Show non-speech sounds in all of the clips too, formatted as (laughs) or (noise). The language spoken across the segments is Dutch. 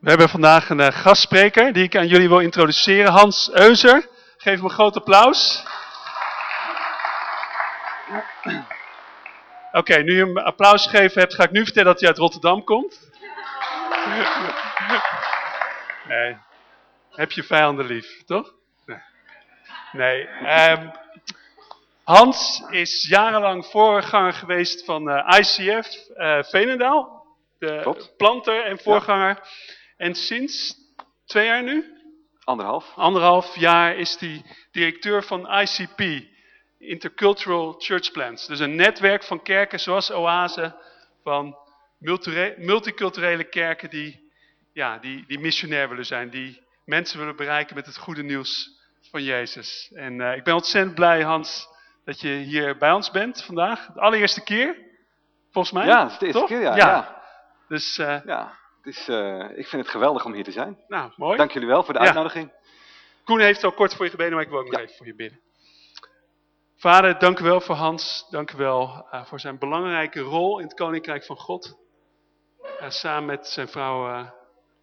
We hebben vandaag een uh, gastspreker die ik aan jullie wil introduceren. Hans Euser. Geef hem een groot applaus. Oké, okay, nu je hem applaus gegeven hebt, ga ik nu vertellen dat hij uit Rotterdam komt. Nee. Heb je vijanden lief, toch? Nee. Um, Hans is jarenlang voorganger geweest van uh, ICF uh, Veenendaal. De Klopt. planter en voorganger. Ja. En sinds twee jaar nu? Anderhalf. Anderhalf jaar is hij directeur van ICP, Intercultural Church Plans. Dus een netwerk van kerken zoals Oase, van multiculturele kerken die, ja, die, die missionair willen zijn. Die mensen willen bereiken met het goede nieuws van Jezus. En uh, ik ben ontzettend blij Hans dat je hier bij ons bent vandaag. De allereerste keer, volgens mij. Ja, het is de eerste Toch? keer, ja. ja. ja. Dus, uh, ja. Uh, ik vind het geweldig om hier te zijn. Nou, mooi. Dank jullie wel voor de Ja. uitnodiging. Koen heeft al kort voor je gebeden, maar ik wil ook nog Ja. even voor je bidden. Vader, dank u wel voor Hans. Dank u wel uh, voor zijn belangrijke rol in het Koninkrijk van God. Uh, samen met zijn vrouw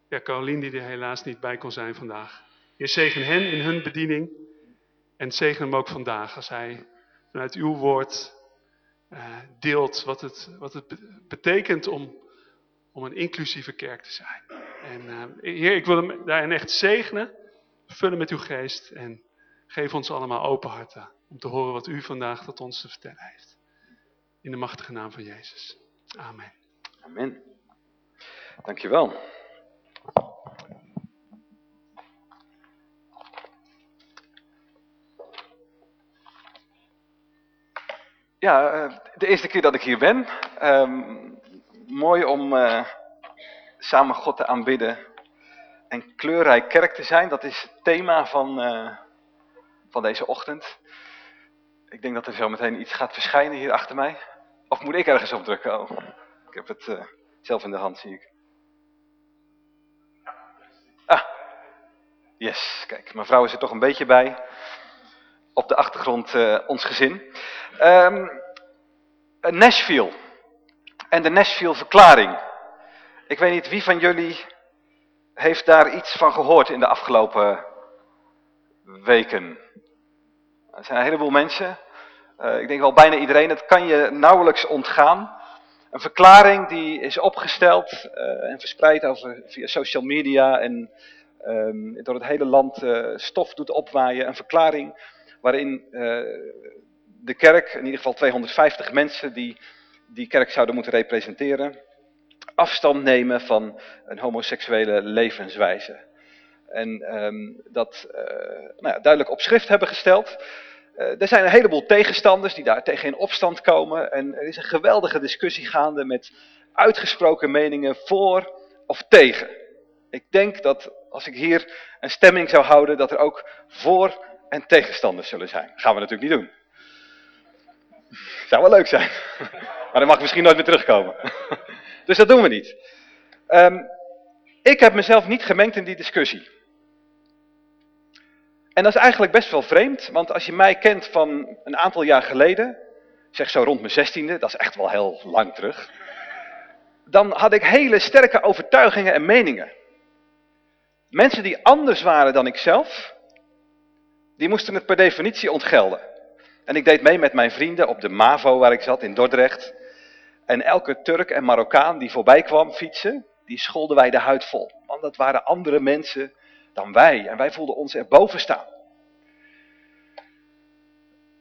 ja, Carolien, die er helaas niet bij kon zijn vandaag. Je zegen hen in hun bediening. En zegen hem ook vandaag als hij vanuit uw woord deelt wat het, wat het be- betekent om, om een inclusieve kerk te zijn. En uh, Heer, ik wil hem daarin echt zegenen, vullen met uw geest en geef ons allemaal open harten om te horen wat u vandaag tot ons te vertellen heeft. In de machtige naam van Jezus. Amen. Amen. Dankjewel. Ja, eh, de eerste keer dat ik hier ben. Ehm, mooi om eh, samen God te aanbidden en kleurrijk kerk te zijn. Dat is het thema van, eh, van deze ochtend. Ik denk dat er zo meteen iets gaat verschijnen hier achter mij. Of moet ik ergens op drukken? Oh, ik heb het eh, zelf in de hand, zie ik. Ah, yes. Kijk, mijn vrouw is er toch een beetje bij. Op de achtergrond ons gezin. Ehm, Nashville. En de Nashville verklaring. Ik weet niet wie van jullie heeft daar iets van gehoord in de afgelopen weken. Er zijn een heleboel mensen. Uh, ik denk wel bijna iedereen. Het kan je nauwelijks ontgaan. Een verklaring die is opgesteld uh, en verspreid over, via social media en um, door het hele land uh, stof doet opwaaien. Een verklaring waarin de kerk, in ieder geval 250 mensen die die kerk zouden moeten representeren, afstand nemen van een homoseksuele levenswijze. En um, dat nou ja, duidelijk op schrift hebben gesteld. Uh, er zijn een heleboel tegenstanders die daar tegen in opstand komen. En er is een geweldige discussie gaande met uitgesproken meningen voor of tegen. Ik denk dat als ik hier een stemming zou houden, dat er ook voor- en tegenstanders zullen zijn. Dat gaan we natuurlijk niet doen. Zou wel leuk zijn. Maar dan mag ik misschien nooit meer terugkomen. (laughs) Dus dat doen we niet. Um, ik heb mezelf niet gemengd in die discussie. En dat is eigenlijk best wel vreemd, want als je mij kent van een aantal jaar geleden, zeg zo rond mijn zestiende, dat is echt wel heel lang terug, dan had ik hele sterke overtuigingen en meningen. Mensen die anders waren dan ikzelf, die moesten het per definitie ontgelden. En ik deed mee met mijn vrienden op de MAVO waar ik zat in Dordrecht. En elke Turk en Marokkaan die voorbij kwam fietsen, die scholden wij de huid vol. Want dat waren andere mensen dan wij. En wij voelden ons erboven staan.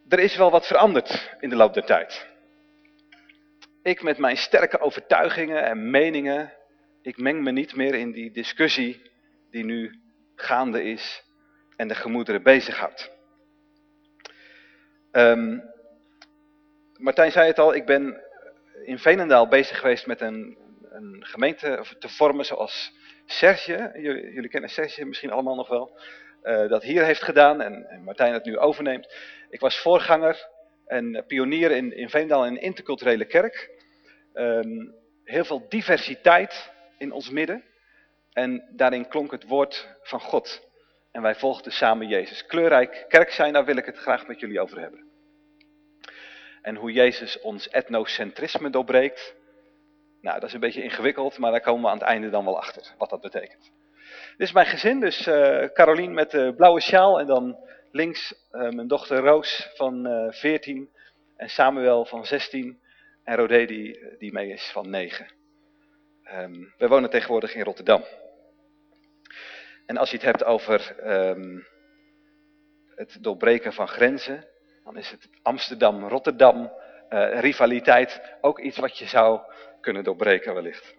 Er is wel wat veranderd in de loop der tijd. Ik met mijn sterke overtuigingen en meningen, ik meng me niet meer in die discussie die nu gaande is en de gemoederen bezighoudt. Um, Martijn zei het al, ik ben in Veenendaal bezig geweest met een, een gemeente te vormen zoals Serge, jullie, kennen Serge misschien allemaal nog wel, uh, dat hier heeft gedaan en, Martijn het nu overneemt. Ik was voorganger en pionier in, in Veenendaal in een interculturele kerk. Um, heel veel diversiteit in ons midden en daarin klonk het woord van God. En wij volgden samen Jezus. Kleurrijk kerk zijn, daar wil ik het graag met jullie over hebben. En hoe Jezus ons etnocentrisme doorbreekt. Nou, dat is een beetje ingewikkeld, maar daar komen we aan het einde dan wel achter, wat dat betekent. Dit is mijn gezin, dus uh, Carolien met de blauwe sjaal en dan links uh, mijn dochter Roos van uh, 14 en Samuel van 16 en Rodé die, die mee is van 9. Um, we wonen tegenwoordig in Rotterdam. En als je het hebt over um, het doorbreken van grenzen, dan is het Amsterdam-Rotterdam uh, rivaliteit ook iets wat je zou kunnen doorbreken wellicht.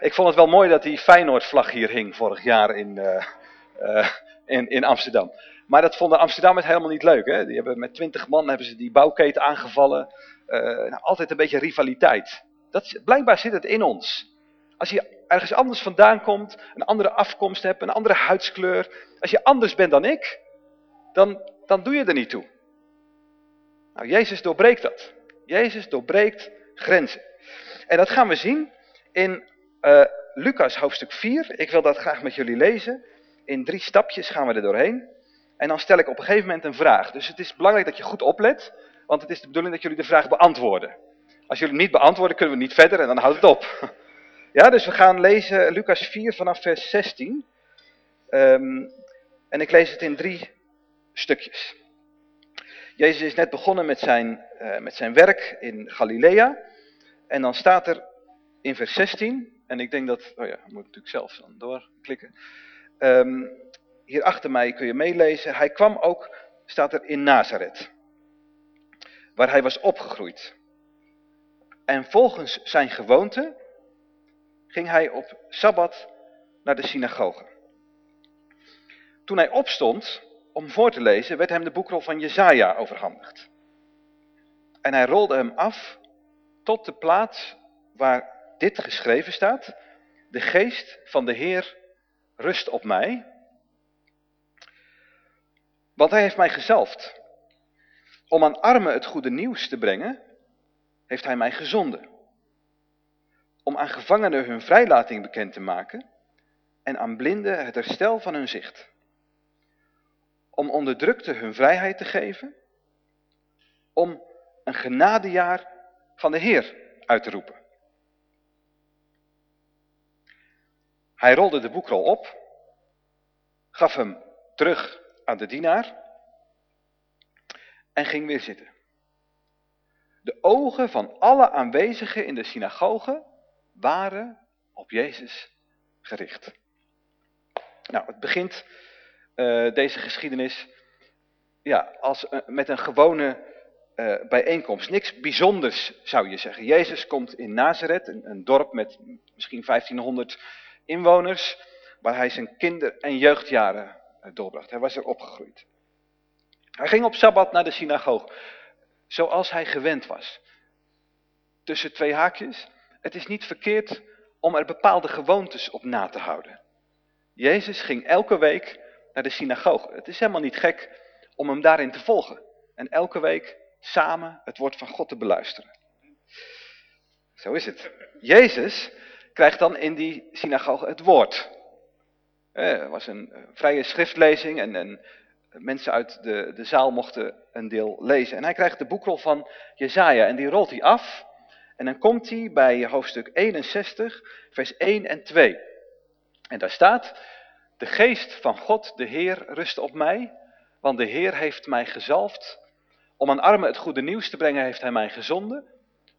Ik vond het wel mooi dat die Feyenoord-vlag hier hing vorig jaar in, uh, uh, in, in Amsterdam. Maar dat vonden Amsterdammers helemaal niet leuk. Hè? Die hebben met twintig man hebben ze die bouwketen aangevallen. nou, altijd een beetje rivaliteit. Dat, blijkbaar zit het in ons. Als je ergens anders vandaan komt, een andere afkomst hebt, een andere huidskleur. Als je anders bent dan ik, dan, dan doe je er niet toe. Nou, Jezus doorbreekt dat. Jezus doorbreekt grenzen. En dat gaan we zien in uh, Lucas hoofdstuk 4. Ik wil dat graag met jullie lezen. In drie stapjes gaan we er doorheen. En dan stel ik op een gegeven moment een vraag. Dus het is belangrijk dat je goed oplet, want het is de bedoeling dat jullie de vraag beantwoorden. Als jullie hem niet beantwoorden, kunnen we niet verder en dan houdt het op. (laughs) Ja, dus we gaan lezen Lucas 4 vanaf vers 16. Um, en ik lees het in drie stukjes. Jezus is net begonnen met zijn, uh, met zijn werk in Galilea. En dan staat er in vers 16, en ik denk dat, oh ja, moet ik natuurlijk zelf dan doorklikken. Um, hier achter mij kun je meelezen. Hij kwam ook, staat er in Nazareth, waar hij was opgegroeid. En volgens zijn gewoonte ging hij op Sabbat naar de synagoge. Toen hij opstond om voor te lezen, werd hem de boekrol van Jezaja overhandigd. En hij rolde hem af tot de plaats waar dit geschreven staat. De geest van de Heer rust op mij. Want hij heeft mij gezalfd. Om aan armen het goede nieuws te brengen, heeft hij mij gezonden om aan gevangenen hun vrijlating bekend te maken en aan blinden het herstel van hun zicht. Om onderdrukten hun vrijheid te geven, om een genadejaar van de Heer uit te roepen. Hij rolde de boekrol op, gaf hem terug aan de dienaar en ging weer zitten. De ogen van alle aanwezigen in de synagoge waren op Jezus gericht. Nou, het begint uh, deze geschiedenis ja, als, met een gewone uh, bijeenkomst. Niks bijzonders zou je zeggen. Jezus komt in Nazareth, een, een, dorp met misschien 1500 inwoners, waar hij zijn kinder- en jeugdjaren doorbracht. Hij was er opgegroeid. Hij ging op Sabbat naar de synagoog, zoals hij gewend was. Tussen twee haakjes, het is niet verkeerd om er bepaalde gewoontes op na te houden. Jezus ging elke week naar de synagoge. Het is helemaal niet gek om hem daarin te volgen. En elke week samen het woord van God te beluisteren. Zo is het. Jezus krijgt dan in die synagoge het woord. Er was een vrije schriftlezing en, en mensen uit de, de zaal mochten een deel lezen. En hij krijgt de boekrol van Jezaja en die rolt hij af. En dan komt hij bij hoofdstuk 61, vers 1 en 2. En daar staat, de geest van God, de Heer, rust op mij, want de Heer heeft mij gezalfd. Om aan armen het goede nieuws te brengen heeft hij mij gezonden,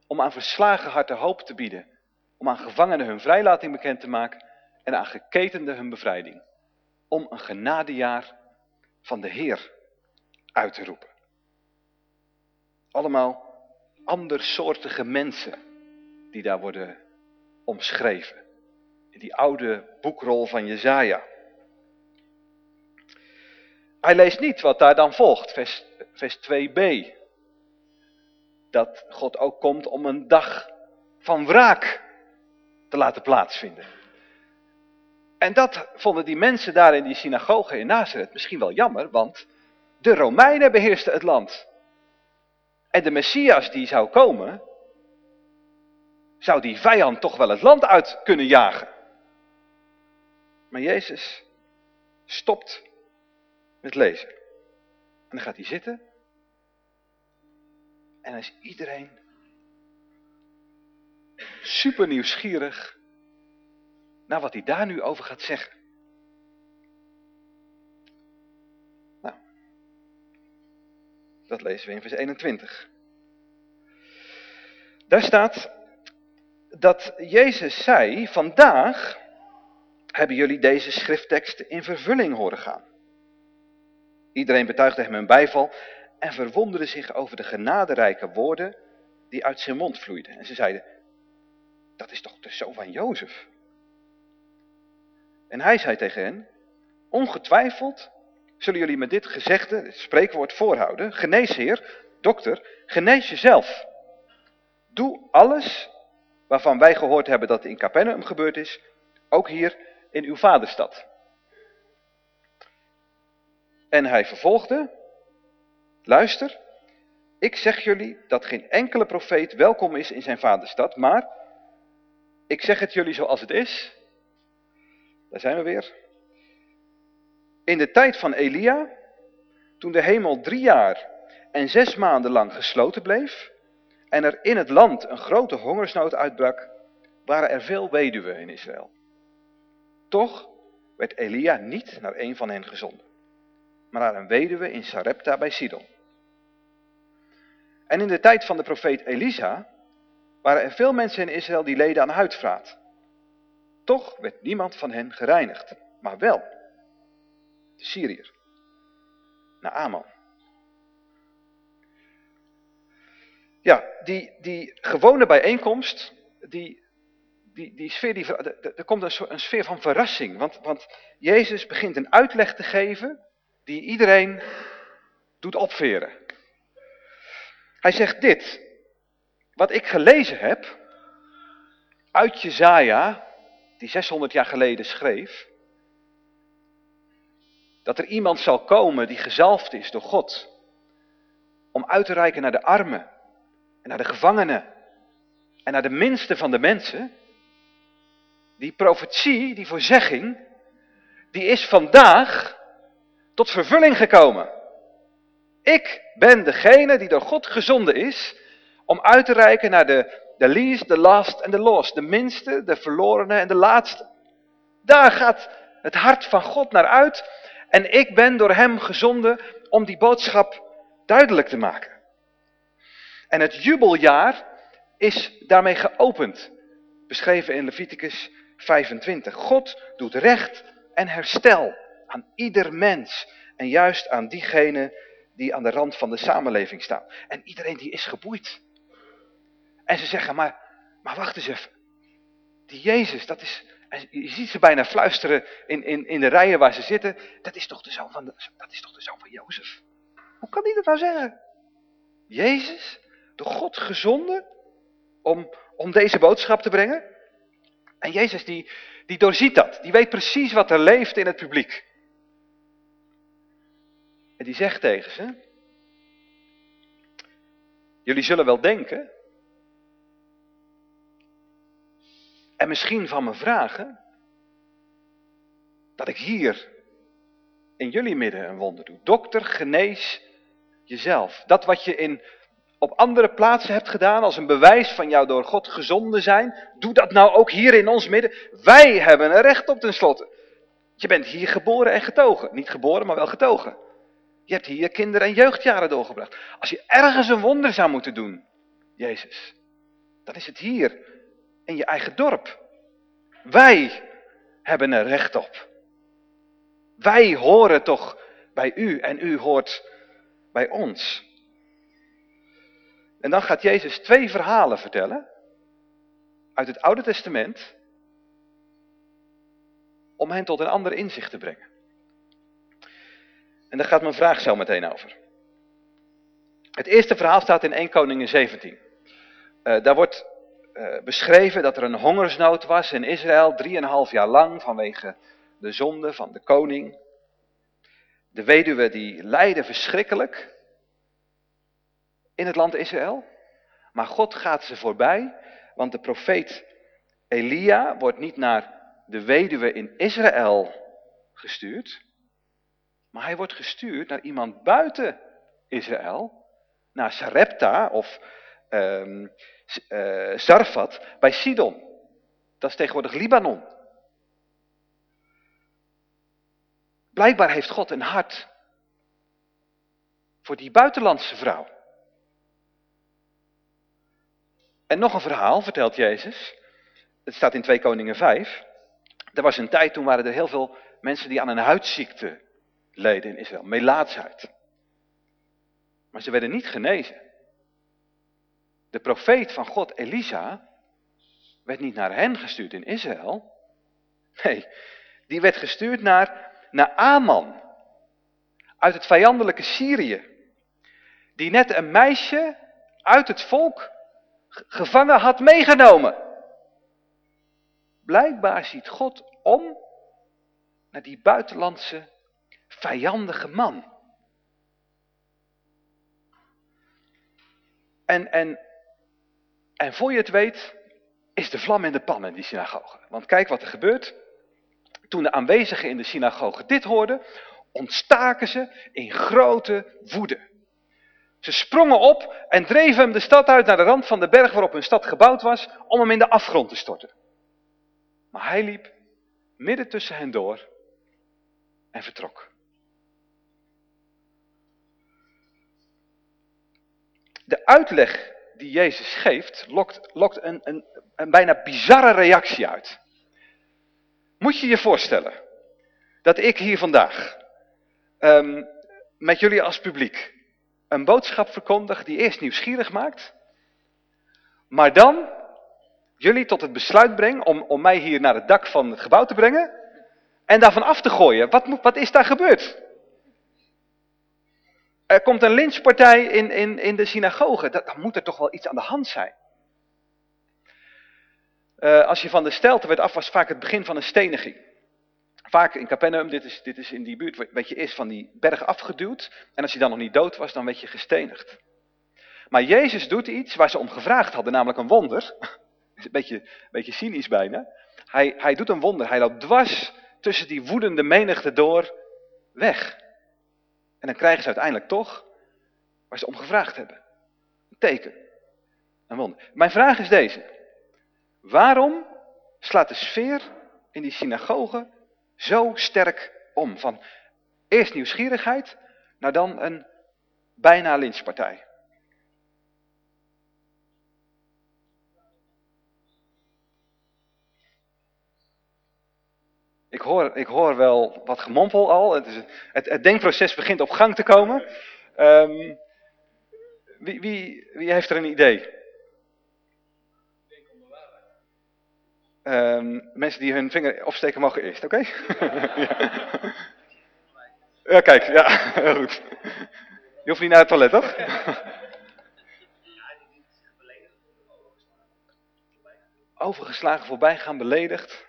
om aan verslagen harten hoop te bieden, om aan gevangenen hun vrijlating bekend te maken en aan geketenden hun bevrijding. Om een genadejaar van de Heer uit te roepen. Allemaal andersoortige mensen die daar worden omschreven. In die oude boekrol van Jezaja. Hij leest niet wat daar dan volgt, vers, vers 2b. Dat God ook komt om een dag van wraak te laten plaatsvinden. En dat vonden die mensen daar in die synagoge in Nazareth misschien wel jammer, want de Romeinen beheersten het land. En de Messias die zou komen, zou die vijand toch wel het land uit kunnen jagen. Maar Jezus stopt met lezen. En dan gaat hij zitten. En dan is iedereen super nieuwsgierig naar wat hij daar nu over gaat zeggen. Nou, dat lezen we in vers 21. Daar staat dat Jezus zei, vandaag hebben jullie deze schriftteksten in vervulling horen gaan. Iedereen betuigde hem een bijval en verwonderde zich over de genaderijke woorden die uit zijn mond vloeiden. En ze zeiden, dat is toch de zoon van Jozef? En hij zei tegen hen, ongetwijfeld zullen jullie met dit gezegde, het spreekwoord voorhouden, geneesheer, dokter, genees jezelf. Doe alles waarvan wij gehoord hebben dat in Capernaum gebeurd is, ook hier in uw vaderstad. En hij vervolgde, luister, ik zeg jullie dat geen enkele profeet welkom is in zijn vaderstad, maar ik zeg het jullie zoals het is. Daar zijn we weer. In de tijd van Elia, toen de hemel drie jaar en zes maanden lang gesloten bleef en er in het land een grote hongersnood uitbrak, waren er veel weduwen in Israël. Toch werd Elia niet naar een van hen gezonden, maar naar een weduwe in Sarepta bij Sidon. En in de tijd van de profeet Elisa waren er veel mensen in Israël die leden aan huidvraat. Toch werd niemand van hen gereinigd, maar wel de Syriër, Naaman. Ja, die, die gewone bijeenkomst, die, die, die sfeer, die, er komt een, een sfeer van verrassing. Want, want Jezus begint een uitleg te geven die iedereen doet opveren. Hij zegt dit, wat ik gelezen heb uit Jezaja, die 600 jaar geleden schreef, dat er iemand zal komen die gezalfd is door God, om uit te reiken naar de armen en naar de gevangenen en naar de minste van de mensen, die profetie, die voorzegging, die is vandaag tot vervulling gekomen. Ik ben degene die door God gezonden is om uit te reiken naar de, de least, de last en de lost. De minste, de verlorene en de laatste. Daar gaat het hart van God naar uit. En ik ben door hem gezonden om die boodschap duidelijk te maken. En het jubeljaar is daarmee geopend. Beschreven in Leviticus 25. God doet recht en herstel aan ieder mens. En juist aan diegenen die aan de rand van de samenleving staan. En iedereen die is geboeid. En ze zeggen, maar, maar wacht eens even. Die Jezus, dat is, je ziet ze bijna fluisteren in, in, in de rijen waar ze zitten. Dat is toch de zoon van, de, dat is toch de zoon van Jozef? Hoe kan die dat nou zeggen? Jezus, door God gezonden om, om deze boodschap te brengen? En Jezus die, die doorziet dat. Die weet precies wat er leeft in het publiek. En die zegt tegen ze, jullie zullen wel denken, en misschien van me vragen, dat ik hier in jullie midden een wonder doe. Dokter, genees jezelf. Dat wat je in, op andere plaatsen hebt gedaan als een bewijs van jou door God gezonden zijn, doe dat nou ook hier in ons midden. Wij hebben een recht op tenslotte. Je bent hier geboren en getogen. Niet geboren, maar wel getogen. Je hebt hier kinder- en jeugdjaren doorgebracht. Als je ergens een wonder zou moeten doen, Jezus, dan is het hier, in je eigen dorp. Wij hebben er recht op. Wij horen toch bij u en u hoort bij ons. En dan gaat Jezus twee verhalen vertellen uit het Oude Testament om hen tot een ander inzicht te brengen. En daar gaat mijn vraag zo meteen over. Het eerste verhaal staat in 1 Koningen 17. Uh, daar wordt uh, beschreven dat er een hongersnood was in Israël, drieënhalf jaar lang, vanwege de zonde van de koning. De weduwe die lijden verschrikkelijk in het land Israël. Maar God gaat ze voorbij, want de profeet Elia wordt niet naar de weduwe in Israël gestuurd, maar hij wordt gestuurd naar iemand buiten Israël, naar Sarepta of uh, Zarfat bij Sidon. Dat is tegenwoordig Libanon. Blijkbaar heeft God een hart voor die buitenlandse vrouw. En nog een verhaal vertelt Jezus. Het staat in 2 Koningen 5. Er was een tijd toen waren er heel veel mensen die aan een huidziekte leden in Israël. Melaatsheid. Maar ze werden niet genezen. De profeet van God, Elisa, werd niet naar hen gestuurd in Israël. Nee, die werd gestuurd naar, naar Aman. Uit het vijandelijke Syrië. Die net een meisje uit het volk gevangen had meegenomen. Blijkbaar ziet God om naar die buitenlandse vijandige man. En, en, en voor je het weet, is de vlam in de pan in die synagoge. Want kijk wat er gebeurt. Toen de aanwezigen in de synagoge dit hoorden, ontstaken ze in grote woede. Ze sprongen op en dreven hem de stad uit naar de rand van de berg waarop hun stad gebouwd was, om hem in de afgrond te storten. Maar hij liep midden tussen hen door en vertrok. De uitleg die Jezus geeft, lokt, lokt een, een, een bijna bizarre reactie uit. Moet je je voorstellen dat ik hier vandaag um, met jullie als publiek een boodschap verkondig die eerst nieuwsgierig maakt, maar dan jullie tot het besluit breng om, om mij hier naar het dak van het gebouw te brengen en daarvan af te gooien. Wat, wat is daar gebeurd? Er komt een lynchpartij in, in, in de synagoge. Dan moet er toch wel iets aan de hand zijn. Uh, als je van de stelte werd af, was vaak het begin van een steniging. Vaak in Capernaum, dit is, dit is in die buurt, werd je eerst van die berg afgeduwd. En als je dan nog niet dood was, dan werd je gestenigd. Maar Jezus doet iets waar ze om gevraagd hadden, namelijk een wonder. (laughs) een beetje, beetje cynisch bijna. Hij, hij doet een wonder. Hij loopt dwars tussen die woedende menigte door weg. En dan krijgen ze uiteindelijk toch waar ze om gevraagd hebben. Een teken. Een wonder. Mijn vraag is deze. Waarom slaat de sfeer in die synagoge zo sterk om? Van eerst nieuwsgierigheid, naar dan een bijna lynchpartij. Ik hoor, ik hoor wel wat gemompel al. Het, is, het, het denkproces begint op gang te komen. Um, wie, wie, wie heeft er een idee? Um, mensen die hun vinger opsteken mogen eerst, oké? (laughs) ja. ja. kijk, ja, heel (laughs) goed. Je hoeft niet naar het toilet, toch? Overgeslagen voorbij gaan, beledigd.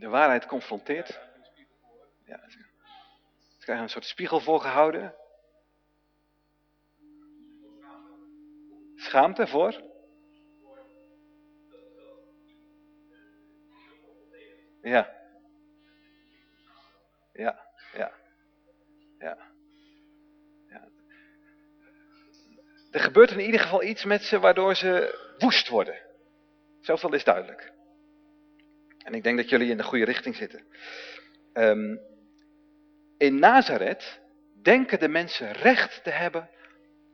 De waarheid confronteert. Ja, ze krijgen een soort spiegel voorgehouden. Schaamte voor? Ja. Ja, ja. Ja. ja. Er gebeurt in ieder geval iets met ze waardoor ze woest worden. Zoveel is duidelijk. En ik denk dat jullie in de goede richting zitten. Um, in Nazareth denken de mensen recht te hebben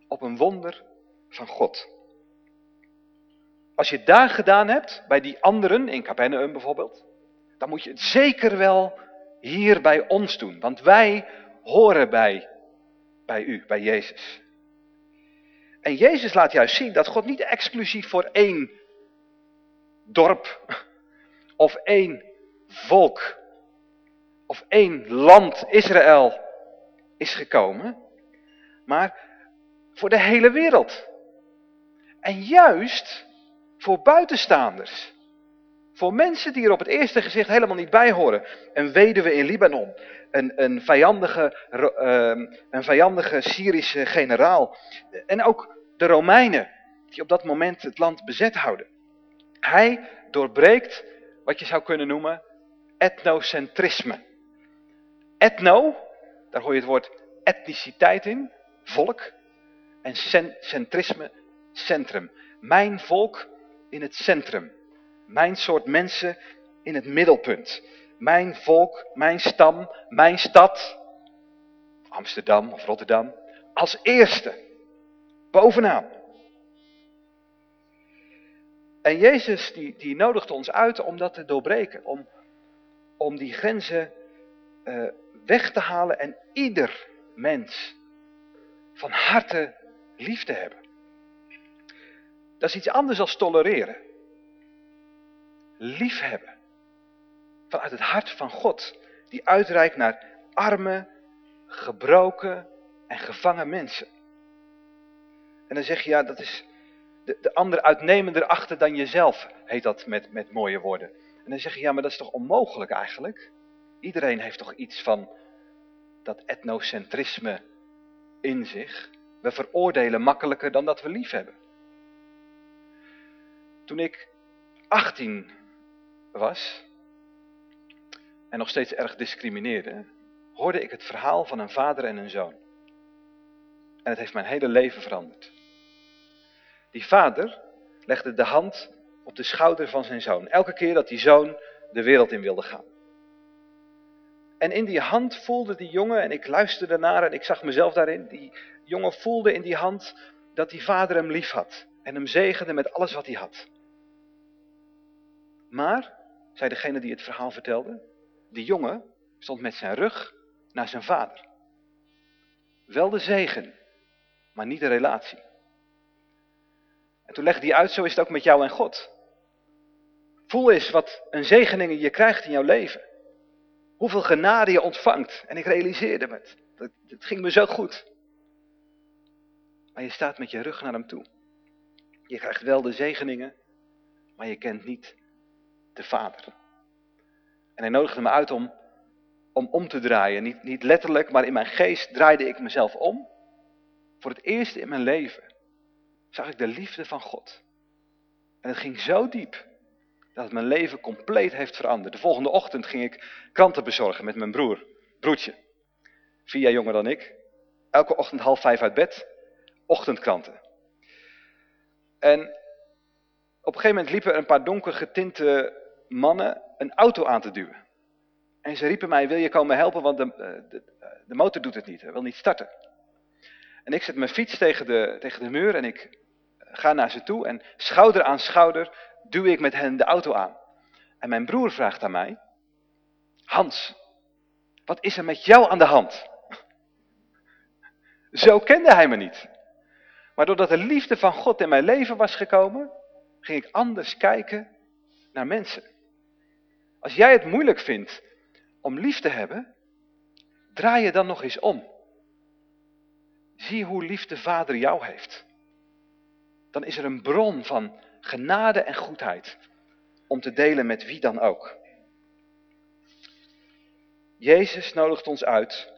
op een wonder van God. Als je het daar gedaan hebt, bij die anderen, in Capernaum bijvoorbeeld, dan moet je het zeker wel hier bij ons doen. Want wij horen bij, bij u, bij Jezus. En Jezus laat juist zien dat God niet exclusief voor één dorp of één volk of één land, Israël, is gekomen, maar voor de hele wereld. En juist voor buitenstaanders. Voor mensen die er op het eerste gezicht helemaal niet bij horen. Een weduwe in Libanon. Een, een, vijandige, uh, een vijandige Syrische generaal. En ook de Romeinen die op dat moment het land bezet houden. Hij doorbreekt wat je zou kunnen noemen etnocentrisme. Etno, daar hoor je het woord etniciteit in, volk. en centrisme centrum. Mijn volk in het centrum. Mijn soort mensen in het middelpunt. Mijn volk, mijn stam, mijn stad, Amsterdam of Rotterdam, als eerste, bovenaan. En Jezus die, die nodigt ons uit om dat te doorbreken, om, om die grenzen uh, weg te halen en ieder mens van harte lief te hebben. Dat is iets anders dan tolereren. Liefhebben. Vanuit het hart van God. Die uitreikt naar arme, gebroken en gevangen mensen. En dan zeg je, ja, dat is de, de ander uitnemender achter dan jezelf, heet dat met, met mooie woorden. En dan zeg je, ja, maar dat is toch onmogelijk eigenlijk? Iedereen heeft toch iets van dat etnocentrisme in zich. We veroordelen makkelijker dan dat we lief hebben. Toen ik 18 was en nog steeds erg discrimineerde, hoorde ik het verhaal van een vader en een zoon. En het heeft mijn hele leven veranderd. Die vader legde de hand op de schouder van zijn zoon. Elke keer dat die zoon de wereld in wilde gaan. En in die hand voelde die jongen, en ik luisterde naar en ik zag mezelf daarin. Die jongen voelde in die hand dat die vader hem lief had. En hem zegende met alles wat hij had. Maar, zei degene die het verhaal vertelde, die jongen stond met zijn rug naar zijn vader. Wel de zegen, maar niet de relatie. En toen legde hij uit, zo is het ook met jou en God. Voel eens wat een zegeningen je krijgt in jouw leven. Hoeveel genade je ontvangt. En ik realiseerde me het. Het ging me zo goed. Maar je staat met je rug naar hem toe. Je krijgt wel de zegeningen, maar je kent niet de Vader. En hij nodigde me uit om om, om te draaien. Niet, niet letterlijk, maar in mijn geest draaide ik mezelf om. Voor het eerst in mijn leven zag ik de liefde van God. En het ging zo diep dat het mijn leven compleet heeft veranderd. De volgende ochtend ging ik kranten bezorgen met mijn broer, broertje. Vier jaar jonger dan ik. Elke ochtend half vijf uit bed, ochtendkranten. En op een gegeven moment liepen er een paar donker getinte mannen een auto aan te duwen. En ze riepen mij, wil je komen helpen, want de, eh, de, de motor doet het niet, hij wil niet starten. En ik zet mijn fiets tegen de, tegen de muur en ik ga naar ze toe en schouder aan schouder duw ik met hen de auto aan. En mijn broer vraagt aan mij, Hans, wat is er met jou aan de hand? (laughs) Zo kende hij me niet. Maar doordat de liefde van God in mijn leven was gekomen, ging ik anders kijken naar mensen. Als jij het moeilijk vindt om lief te hebben, draai je dan nog eens om. Zie hoe lief de Vader jou heeft. Dan is er een bron van genade en goedheid om te delen met wie dan ook. Jezus nodigt ons uit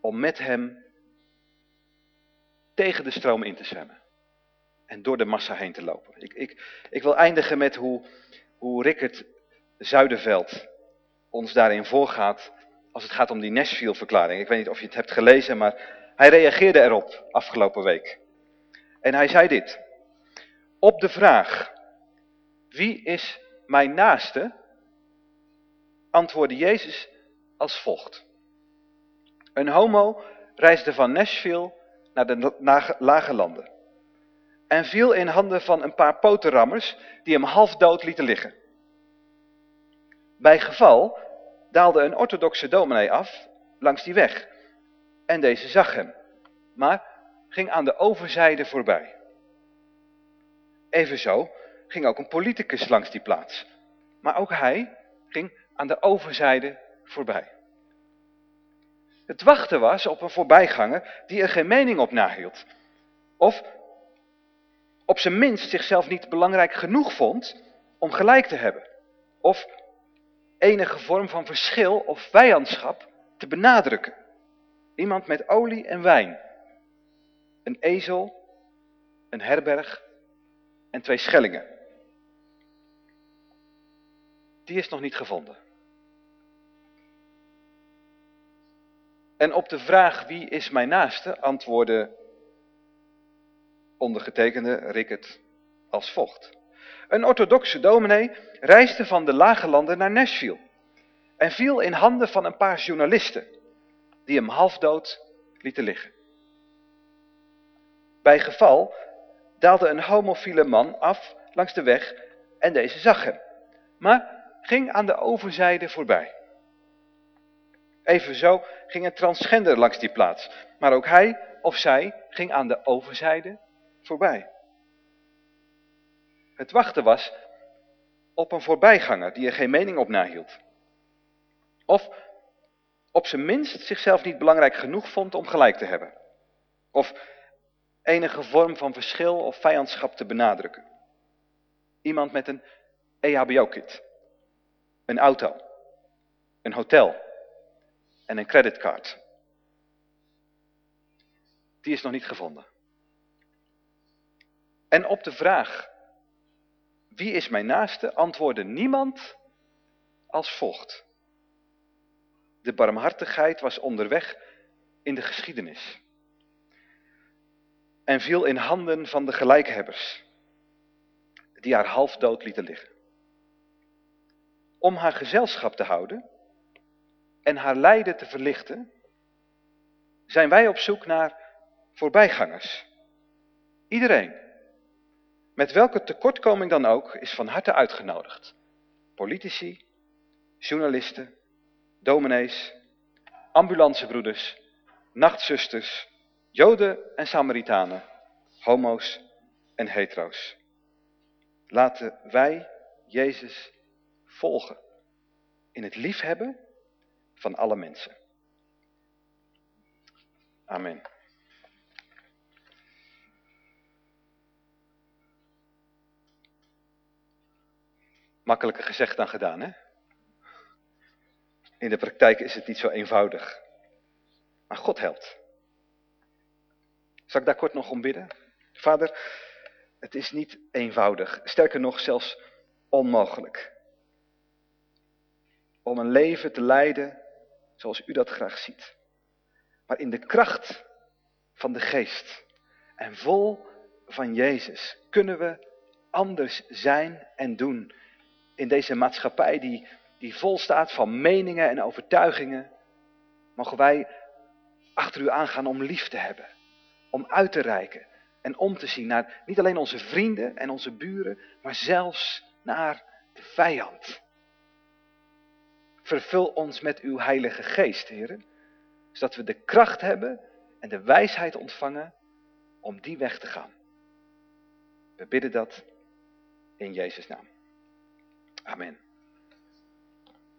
om met hem tegen de stroom in te zwemmen. En door de massa heen te lopen. Ik, ik, ik wil eindigen met hoe, hoe Rickert Zuiderveld ons daarin voorgaat als het gaat om die Nashville-verklaring. Ik weet niet of je het hebt gelezen, maar hij reageerde erop afgelopen week. En hij zei dit. Op de vraag, wie is mijn naaste? Antwoordde Jezus als volgt. Een homo reisde van Nashville naar de lage landen. En viel in handen van een paar potenrammers die hem half dood lieten liggen. Bij geval daalde een orthodoxe dominee af langs die weg. En deze zag hem, maar ging aan de overzijde voorbij. Evenzo ging ook een politicus langs die plaats. Maar ook hij ging aan de overzijde voorbij. Het wachten was op een voorbijganger die er geen mening op nahield. Of op zijn minst zichzelf niet belangrijk genoeg vond om gelijk te hebben. Of enige vorm van verschil of vijandschap te benadrukken. Iemand met olie en wijn. Een ezel, een herberg en twee schellingen. Die is nog niet gevonden. En op de vraag wie is mijn naaste antwoordde ondergetekende Rickert als volgt. Een orthodoxe dominee reisde van de lage landen naar Nashville en viel in handen van een paar journalisten die hem halfdood lieten liggen. Bij geval daalde een homofiele man af langs de weg en deze zag hem, maar ging aan de overzijde voorbij. Evenzo ging een transgender langs die plaats, maar ook hij of zij ging aan de overzijde voorbij. Het wachten was op een voorbijganger die er geen mening op nahield. Of op zijn minst zichzelf niet belangrijk genoeg vond om gelijk te hebben. Of enige vorm van verschil of vijandschap te benadrukken. Iemand met een EHBO-kit, een auto, een hotel en een creditcard. Die is nog niet gevonden. En op de vraag, wie is mijn naaste, antwoordde niemand als volgt. De barmhartigheid was onderweg in de geschiedenis. En viel in handen van de gelijkhebbers, die haar half dood lieten liggen. Om haar gezelschap te houden en haar lijden te verlichten, zijn wij op zoek naar voorbijgangers. Iedereen, met welke tekortkoming dan ook, is van harte uitgenodigd. Politici, journalisten, dominees, ambulancebroeders, nachtzusters, joden en samaritanen, homo's en hetero's. Laten wij Jezus volgen in het liefhebben van alle mensen. Amen. Makkelijker gezegd dan gedaan, hè? In de praktijk is het niet zo eenvoudig. Maar God helpt. Zal ik daar kort nog om bidden? Vader, het is niet eenvoudig. Sterker nog, zelfs onmogelijk. Om een leven te leiden zoals u dat graag ziet. Maar in de kracht van de geest en vol van Jezus kunnen we anders zijn en doen in deze maatschappij die, die vol staat van meningen en overtuigingen, mogen wij achter u aangaan om lief te hebben, om uit te reiken en om te zien naar niet alleen onze vrienden en onze buren, maar zelfs naar de vijand. Vervul ons met uw heilige geest, heren, zodat we de kracht hebben en de wijsheid ontvangen om die weg te gaan. We bidden dat in Jezus' naam. Amen.